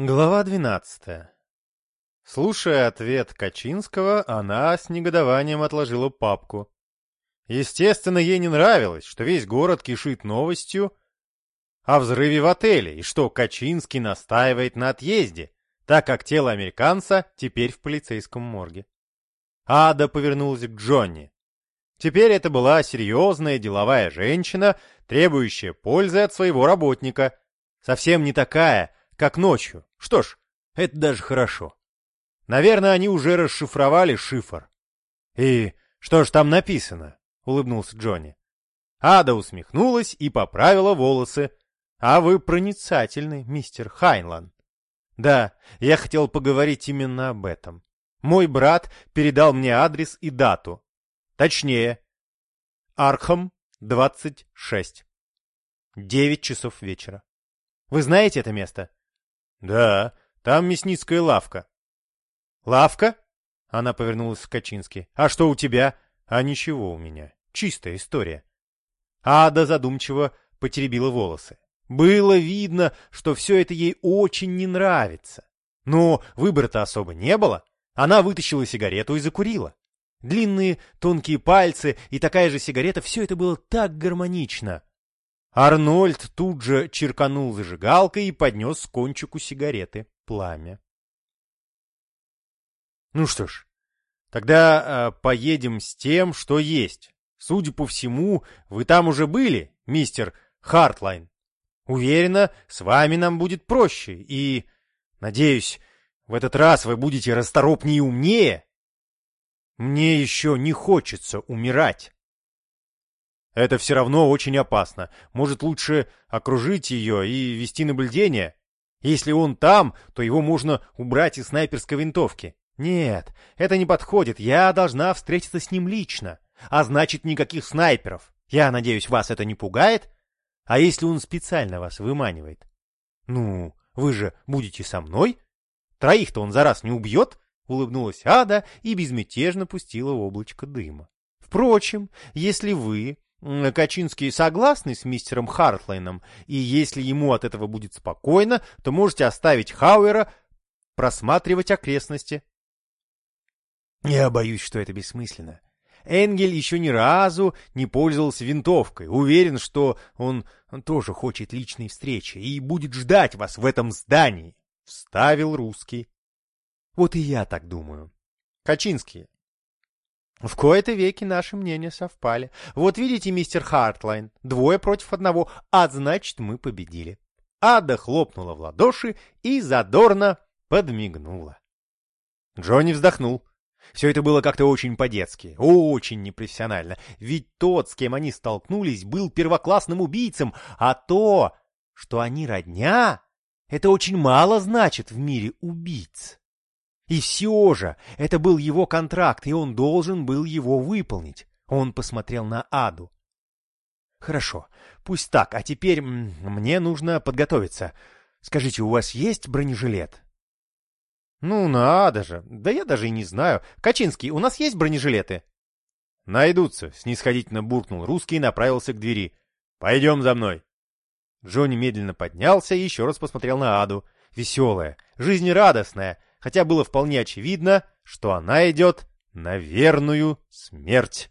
Глава двенадцатая. Слушая ответ Качинского, она с негодованием отложила папку. Естественно, ей не нравилось, что весь город кишит новостью о взрыве в отеле и что Качинский настаивает на отъезде, так как тело американца теперь в полицейском морге. Ада повернулась к Джонни. Теперь это была серьезная деловая женщина, требующая пользы от своего работника. Совсем не такая, как ночью. Что ж, это даже хорошо. Наверное, они уже расшифровали шифр. И что ж там написано? Улыбнулся Джонни. Ада усмехнулась и поправила волосы. А вы проницательный, мистер Хайнлан. Да, я хотел поговорить именно об этом. Мой брат передал мне адрес и дату. Точнее, Архам, 26. Девять часов вечера. Вы знаете это место? Да, там мясницкая лавка. Лавка? Она повернулась к Качински. А что у тебя? А ничего у меня. Чистая история. Ада задумчиво потеребила волосы. Было видно, что все это ей очень не нравится. Но выбора-то особо не было. Она вытащила сигарету и закурила. Длинные тонкие пальцы и такая же сигарета — все это было так гармонично. Арнольд тут же черканул зажигалкой и поднес к кончику сигареты пламя. Ну что ж, тогда э, поедем с тем, что есть. Судя по всему, вы там уже были, мистер Хартлайн. Уверена, с вами нам будет проще, и, надеюсь, в этот раз вы будете расторопнее и умнее. Мне еще не хочется умирать. Это все равно очень опасно. Может, лучше окружить ее и вести наблюдение? Если он там, то его можно убрать из снайперской винтовки. Нет, это не подходит. Я должна встретиться с ним лично. А значит, никаких снайперов. Я надеюсь, вас это не пугает? А если он специально вас выманивает? Ну, вы же будете со мной? Троих-то он за раз не убьет? Улыбнулась Ада и безмятежно пустила облачко дыма. Впрочем, если вы Качинский согласны с мистером Хартлайном, и если ему от этого будет спокойно, то можете оставить Хауэра просматривать окрестности. Я боюсь, что это бессмысленно. Энгель еще ни разу не пользовался винтовкой. Уверен, что он тоже хочет личной встречи и будет ждать вас в этом здании. Вставил русский. Вот и я так думаю. Качинский, в кои-то веки наши мнения совпали. Вот видите, мистер Хартлайн, двое против одного, а значит, мы победили. Ада хлопнула в ладоши и задорно подмигнула. Джонни вздохнул. Все это было как-то очень по-детски, очень непрофессионально. Ведь тот, с кем они столкнулись, был первоклассным убийцем, а то, что они родня, это очень мало значит в мире убийц. И все же, это был его контракт, и он должен был его выполнить. Он посмотрел на Аду. Хорошо, пусть так, а теперь мне нужно подготовиться. Скажите, у вас есть бронежилет? Ну, надо же. Да я даже и не знаю. Качинский, у нас есть бронежилеты? Найдутся, снисходительно буркнул русский и направился к двери. Пойдем за мной. Джонни медленно поднялся и еще раз посмотрел на Аду. Веселая, жизнерадостная, хотя было вполне очевидно, что она идет на верную смерть.